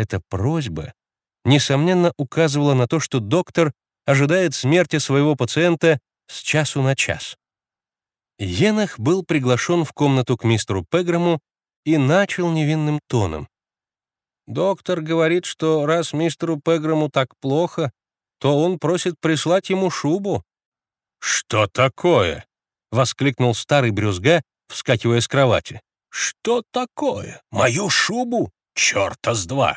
Эта просьба, несомненно, указывала на то, что доктор ожидает смерти своего пациента с часу на час. Енах был приглашен в комнату к мистеру Пеграму и начал невинным тоном. «Доктор говорит, что раз мистеру Пеграму так плохо, то он просит прислать ему шубу». «Что такое?» — воскликнул старый брюзга, вскакивая с кровати. «Что такое? Мою шубу? Черта с два!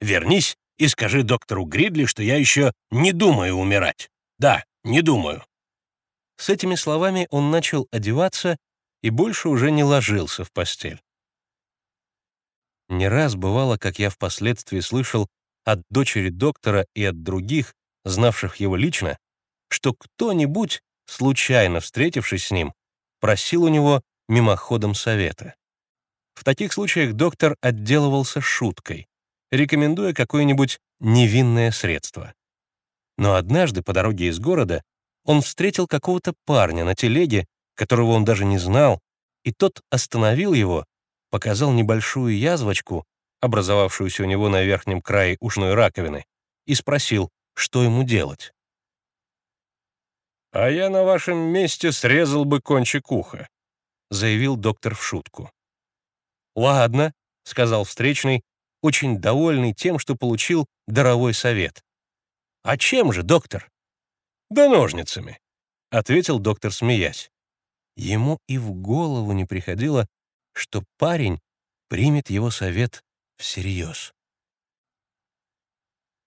Вернись и скажи доктору Гридли, что я еще не думаю умирать. Да, не думаю». С этими словами он начал одеваться и больше уже не ложился в постель. Не раз бывало, как я впоследствии слышал от дочери доктора и от других, знавших его лично, что кто-нибудь, случайно встретившись с ним, просил у него мимоходом совета. В таких случаях доктор отделывался шуткой, рекомендуя какое-нибудь невинное средство. Но однажды по дороге из города он встретил какого-то парня на телеге, которого он даже не знал, и тот остановил его, показал небольшую язвочку, образовавшуюся у него на верхнем крае ушной раковины, и спросил, что ему делать. «А я на вашем месте срезал бы кончик уха», заявил доктор в шутку. «Ладно», — сказал встречный, очень довольный тем, что получил даровой совет. «А чем же, доктор?» «Да ножницами», — ответил доктор, смеясь. Ему и в голову не приходило, что парень примет его совет всерьез.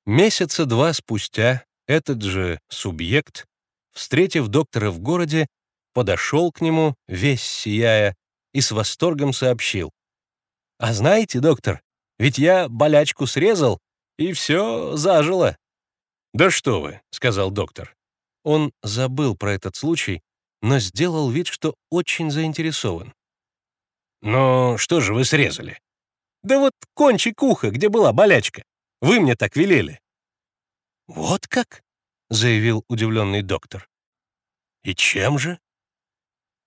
Месяца два спустя этот же субъект, встретив доктора в городе, подошел к нему, весь сияя, и с восторгом сообщил. «А знаете, доктор, ведь я болячку срезал, и все зажило». «Да что вы», — сказал доктор. Он забыл про этот случай, но сделал вид, что очень заинтересован. «Но что же вы срезали?» «Да вот кончик уха, где была болячка. Вы мне так велели». «Вот как?» — заявил удивленный доктор. «И чем же?»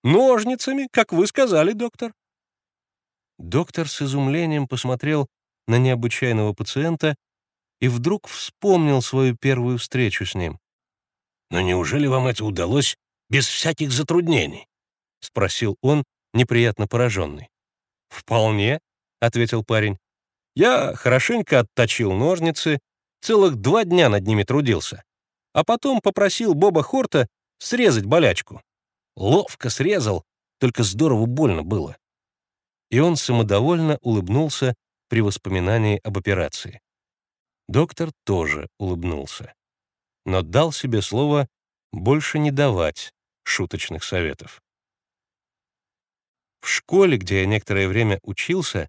«Ножницами, как вы сказали, доктор». Доктор с изумлением посмотрел на необычайного пациента и вдруг вспомнил свою первую встречу с ним. «Но неужели вам это удалось без всяких затруднений?» — спросил он, неприятно пораженный. «Вполне», — ответил парень. «Я хорошенько отточил ножницы, целых два дня над ними трудился, а потом попросил Боба Хорта срезать болячку. Ловко срезал, только здорово больно было». И он самодовольно улыбнулся при воспоминании об операции. Доктор тоже улыбнулся, но дал себе слово больше не давать шуточных советов. В школе, где я некоторое время учился,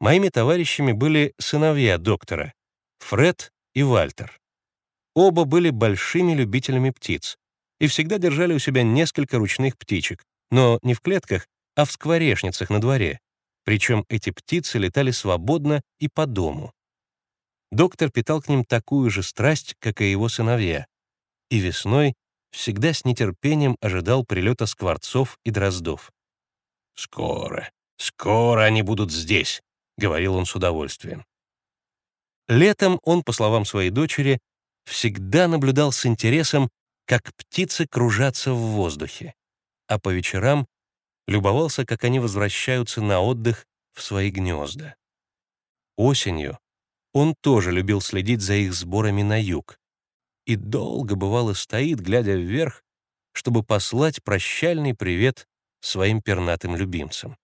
моими товарищами были сыновья доктора, Фред и Вальтер. Оба были большими любителями птиц и всегда держали у себя несколько ручных птичек, но не в клетках, а в скворечницах на дворе. Причем эти птицы летали свободно и по дому. Доктор питал к ним такую же страсть, как и его сыновья, и весной всегда с нетерпением ожидал прилета скворцов и дроздов. «Скоро, скоро они будут здесь», — говорил он с удовольствием. Летом он, по словам своей дочери, всегда наблюдал с интересом, как птицы кружатся в воздухе, а по вечерам любовался, как они возвращаются на отдых в свои гнезда. Осенью он тоже любил следить за их сборами на юг и долго, бывало, стоит, глядя вверх, чтобы послать прощальный привет своим пернатым любимцам.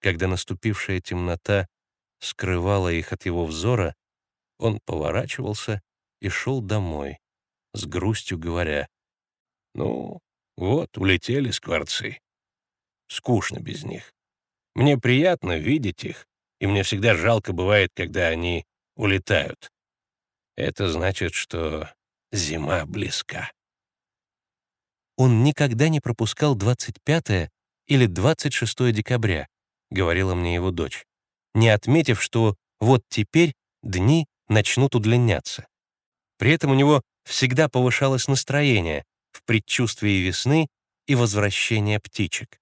Когда наступившая темнота скрывала их от его взора, он поворачивался и шел домой, с грустью говоря, «Ну, вот, улетели скворцы. Скучно без них. Мне приятно видеть их, и мне всегда жалко бывает, когда они улетают. Это значит, что зима близка». Он никогда не пропускал 25 или 26 декабря, говорила мне его дочь, не отметив, что вот теперь дни начнут удлиняться. При этом у него всегда повышалось настроение в предчувствии весны и возвращения птичек.